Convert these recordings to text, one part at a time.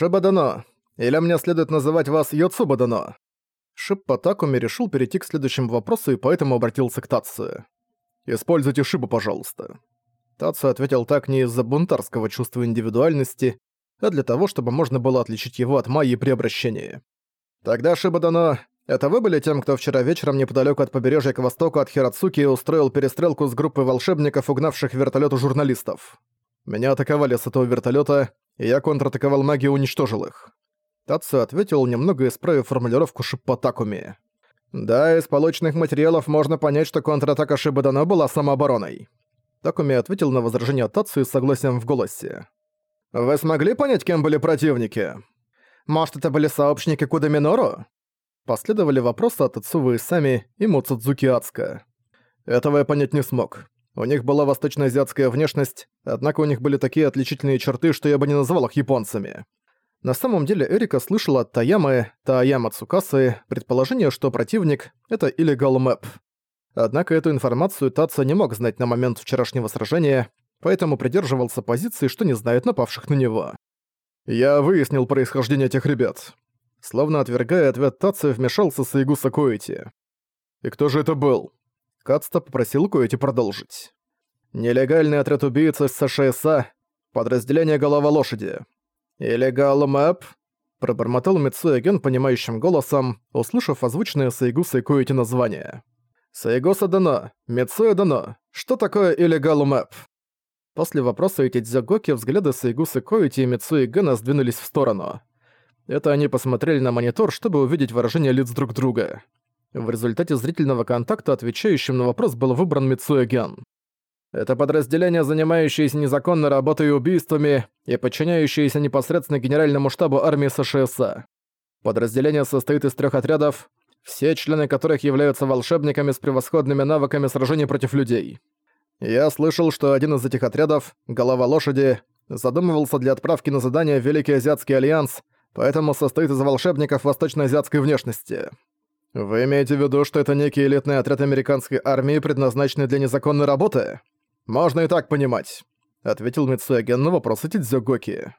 «Шибадано, или мне следует называть вас Йоцубадано?» Шиппа Такуми решил перейти к следующему вопросу и поэтому обратился к Татсу. «Используйте Шибу, пожалуйста». Татсу ответил так не из-за бунтарского чувства индивидуальности, а для того, чтобы можно было отличить его от Майи при обращении. «Тогда Шибадано, это вы были тем, кто вчера вечером неподалеку от побережья к востоку от Хирацуки устроил перестрелку с группой волшебников, угнавших вертолет у журналистов? Меня атаковали с этого вертолета, я контратаковал магию и уничтожил их». Татсу ответил, немного исправив формулировку Шиппатакуми. «Да, из полученных материалов можно понять, что контратака Шибадано была самообороной». Такуми ответил на возражение Татсу с согласием в голосе. «Вы смогли понять, кем были противники? Может, это были сообщники Куда Минору?» Последовали вопросы от Ицувы Сами и Муцудзуки Ацка. Этого я понять не смог. У них была восточноазиатская внешность, однако у них были такие отличительные черты, что я бы не назвал их японцами. На самом деле Эрика слышала от Таямы, Таяма Цукасы, предположение, что противник — это Illegal Map. Однако эту информацию Таца не мог знать на момент вчерашнего сражения, поэтому придерживался позиции, что не знает напавших на него. «Я выяснил происхождение этих ребят». Словно отвергая ответ Таца, вмешался Саигуса Коэти. «И кто же это был?» Кацта попросил Коэти продолжить. «Нелегальный отряд убийц из СШСА, подразделение «Голова лошади». «Illegal Map?» пробормотал Митсуэген понимающим голосом, услышав озвученное Саигуса и Коэти название. «Сайгоса дано, Мицуэ дано, что такое Illegal Map?» После вопроса эти дзягоки взгляды Сайгусы Коэти и Мицуэ Гэна сдвинулись в сторону. Это они посмотрели на монитор, чтобы увидеть выражение лиц друг друга. В результате зрительного контакта отвечающим на вопрос был выбран Мицуэ. Это подразделение, занимающееся незаконной работой и убийствами и подчиняющееся непосредственно Генеральному штабу армии США. Подразделение состоит из трех отрядов, все члены которых являются волшебниками с превосходными навыками сражений против людей. Я слышал, что один из этих отрядов, Голова Лошади, задумывался для отправки на задание Великий Азиатский Альянс, поэтому состоит из волшебников восточноазиатской внешности. Вы имеете в виду, что это некий элитный отряд американской армии, предназначенный для незаконной работы? Можно и так понимать, ответил Митсуэген на вопрос Тидзёгоки.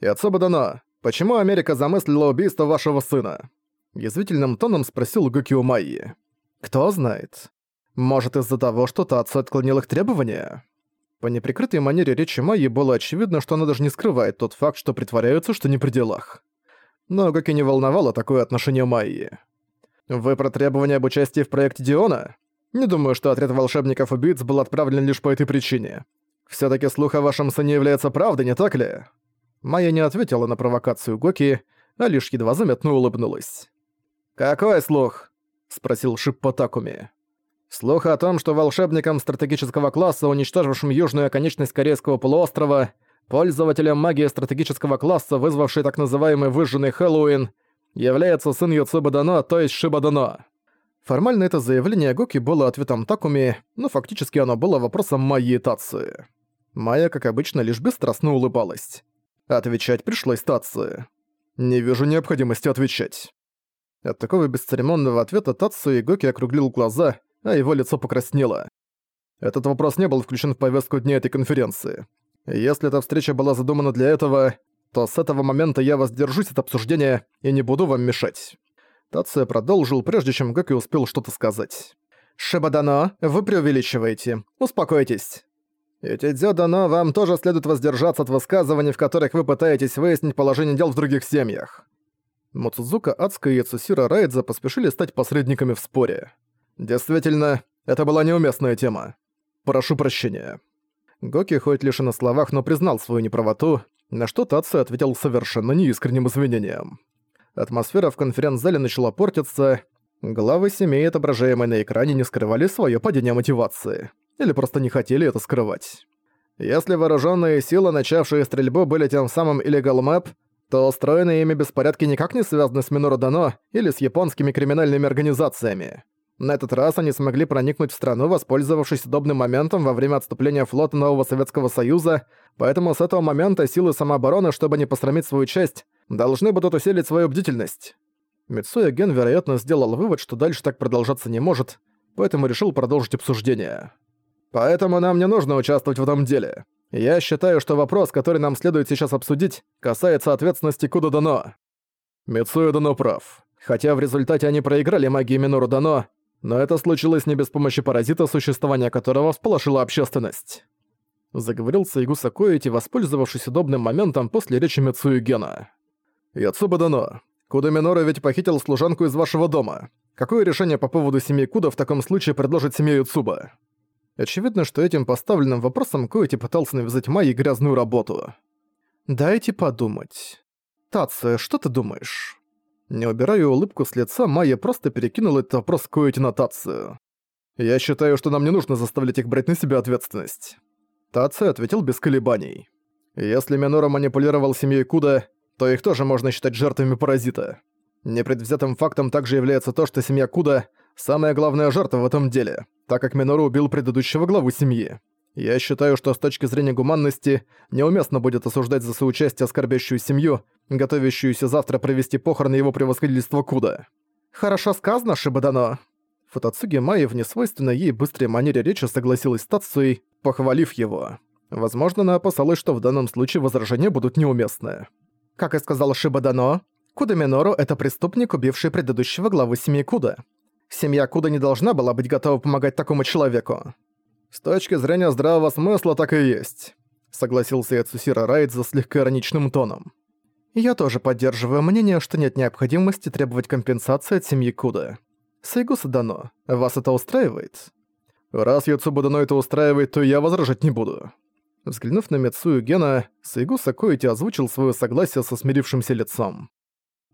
Йоцуба-доно, почему Америка замыслила убийство вашего сына? Язвительным тоном спросил Гокио Майи. «Кто знает. Может, из-за того, что Тацуя отклонил их требования?» По неприкрытой манере речи Майи было очевидно, что она даже не скрывает тот факт, что притворяются, что не при делах. Но Гоки не волновало такое отношение Майи. «Вы про требования об участии в проекте Диона? Не думаю, что отряд волшебников-убийц был отправлен лишь по этой причине. все таки слух о вашем сыне является правдой, не так ли?» Майя не ответила на провокацию Гоки, а лишь едва заметно улыбнулась. «Какой слух?» — спросил Шиппо Такуми. «Слух о том, что волшебникам стратегического класса, уничтожившим южную оконечность Корейского полуострова, пользователем магии стратегического класса, вызвавший так называемый выжженный Хэллоуин, является сын Юцуба Дано, то есть Шиба Дано». Формально это заявление Гоки было ответом Такуми, но фактически оно было вопросом Майи Тации. Майя, как обычно, лишь бесстрастно улыбалась. Отвечать пришлось Тации. «Не вижу необходимости отвечать». От такого бесцеремонного ответа Татсу и Гоки округлил глаза, а его лицо покраснело. Этот вопрос не был включен в повестку дня этой конференции. Если эта встреча была задумана для этого, то с этого момента я воздержусь от обсуждения и не буду вам мешать. Тация продолжил, прежде чем Гоки успел что-то сказать. «Шибадано, вы преувеличиваете. Успокойтесь. И Тидзё Дано, вам тоже следует воздержаться от высказываний, в которых вы пытаетесь выяснить положение дел в других семьях. Моцузука Ацка и Цусира Райдза поспешили стать посредниками в споре. Действительно, это была неуместная тема. Прошу прощения. Гоки хоть лишь и на словах, но признал свою неправоту, на что Татсу ответил совершенно неискренним извинением. Атмосфера в конференц-зале начала портиться, главы семей, отображаемые на экране, не скрывали свое падение мотивации. Или просто не хотели это скрывать. Если вооруженные силы, начавшие стрельбу, были тем самым Illegal Map, то устроенные ими беспорядки никак не связаны с Минору Дано или с японскими криминальными организациями. На этот раз они смогли проникнуть в страну, воспользовавшись удобным моментом во время отступления флота Нового Советского Союза, поэтому с этого момента силы самообороны, чтобы не посрамить свою честь, должны будут усилить свою бдительность. Митсуя Ген, вероятно, сделал вывод, что дальше так продолжаться не может, поэтому решил продолжить обсуждение. «Поэтому нам не нужно участвовать в этом деле. Я считаю, что вопрос, который нам следует сейчас обсудить, касается ответственности Куда Дано. Мицуя Дано прав. Хотя в результате они проиграли магии Минору Дано, но это случилось не без помощи паразита, существование которого всполошило общественность. Заговорил Сайгуса Коэти, воспользовавшись удобным моментом после речи Мицуи Гена. «Яцуба Дано, Куда Минора ведь похитил служанку из вашего дома. Какое решение по поводу семьи Куда в таком случае предложит семья Юцуба?» Очевидно, что этим поставленным вопросом Коэти пытался навязать Майи грязную работу. «Дайте подумать. Тация, что ты думаешь?» Не убирая улыбку с лица, Майя просто перекинула этот вопрос Коэти на Тацию. «Я считаю, что нам не нужно заставлять их брать на себя ответственность». Тация ответил без колебаний. «Если Минора манипулировал семьей Куда, то их тоже можно считать жертвами паразита. Непредвзятым фактом также является то, что семья Куда – самая главная жертва в этом деле – так как Минору убил предыдущего главу семьи. Я считаю, что с точки зрения гуманности неуместно будет осуждать за соучастие оскорбящую семью, готовящуюся завтра провести похороны его превосходительства Куда. «Хорошо сказано, Шибадано». Футацуги Майи в несвойственной ей быстрой манере речи согласилась с Тацуей, похвалив его. Возможно, она опасалась, что в данном случае возражения будут неуместны. Как и сказал Шибадано, Куда Минору — это преступник, убивший предыдущего главу семьи Куда. Семья Куда не должна была быть готова помогать такому человеку. С точки зрения здравого смысла так и есть, согласился Яцусира Райдза слегка ироничным тоном. Я тоже поддерживаю мнение, что нет необходимости требовать компенсации от семьи Куда. Сайгуса Дано, вас это устраивает? Раз Яцуба Дано это устраивает, то я возражать не буду. Взглянув на Мицую Гена, Сайгуса Коити озвучил свое согласие со смирившимся лицом.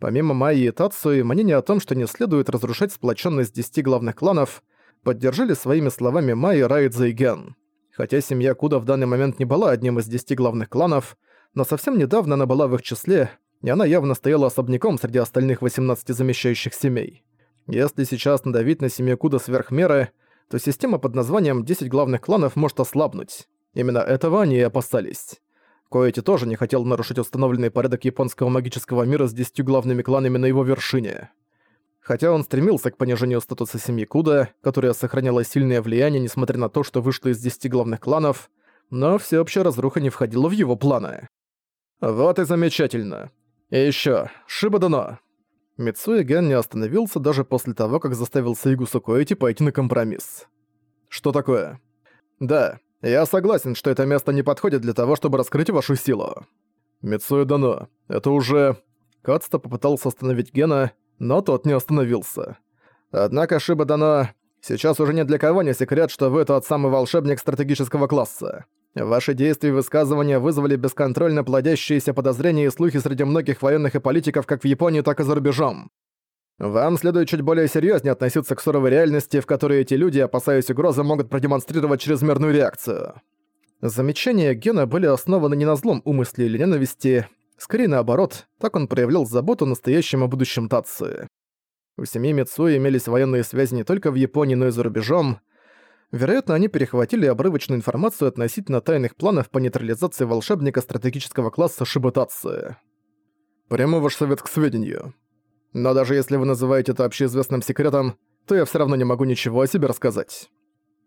Помимо Майи и Тацуи, мнение о том, что не следует разрушать сплоченность десяти главных кланов, поддержали своими словами Майи, Райдза и Ген. Хотя семья Куда в данный момент не была одним из десяти главных кланов, но совсем недавно она была в их числе, и она явно стояла особняком среди остальных 18 замещающих семей. Если сейчас надавить на семью Куда сверх меры, то система под названием «10 главных кланов» может ослабнуть. Именно этого они и опасались. Коэти тоже не хотел нарушить установленный порядок японского магического мира с десятью главными кланами на его вершине. Хотя он стремился к понижению статуса семьи Куда, которая сохраняла сильное влияние, несмотря на то, что вышла из десяти главных кланов, но всеобщая разруха не входила в его планы. «Вот и замечательно. И ещё, Шибадано!» Мицуэ Ген не остановился даже после того, как заставил Сайгусу Коэти пойти на компромисс. «Что такое?» «Да, я согласен, что это место не подходит для того, чтобы раскрыть вашу силу. Мицуэ Дано, это уже... Кацта попытался остановить Гена, но тот не остановился. Однако Шиба Дано... Сейчас уже ни для кого не секрет, что вы тот самый волшебник стратегического класса. Ваши действия и высказывания вызвали бесконтрольно плодящиеся подозрения и слухи среди многих военных и политиков как в Японии, так и за рубежом. Вам следует чуть более серьезнее относиться к суровой реальности, в которой эти люди, опасаясь угрозы, могут продемонстрировать чрезмерную реакцию. Замечания Гена были основаны не на злом умысле или ненависти, скорее наоборот, так он проявлял заботу о настоящем и будущем Тации. У семьи Мицуи имелись военные связи не только в Японии, но и за рубежом. Вероятно, они перехватили обрывочную информацию относительно тайных планов по нейтрализации волшебника стратегического класса Шибутации. Прямо ваш совет к сведению. Но даже если вы называете это общеизвестным секретом, то я все равно не могу ничего о себе рассказать.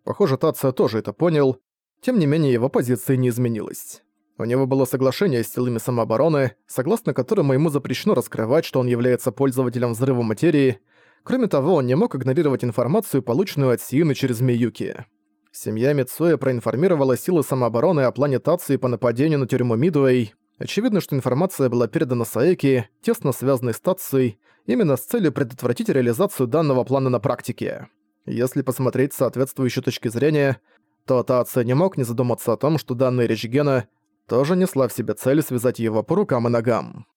Похоже, Тация тоже это понял, тем не менее его позиция не изменилась. У него было соглашение с силами самообороны, согласно которому ему запрещено раскрывать, что он является пользователем взрыва материи. Кроме того, он не мог игнорировать информацию, полученную от Сиины через Миюки. Семья Мицуэ проинформировала силы самообороны о плане Тации по нападению на тюрьму Мидуэй. Очевидно, что информация была передана Саэки, тесно связанной с Тацией, именно с целью предотвратить реализацию данного плана на практике. Если посмотреть с соответствующей точки зрения, то Тация не мог не задуматься о том, что данная речь Гена тоже несла в себе цель связать его по рукам и ногам.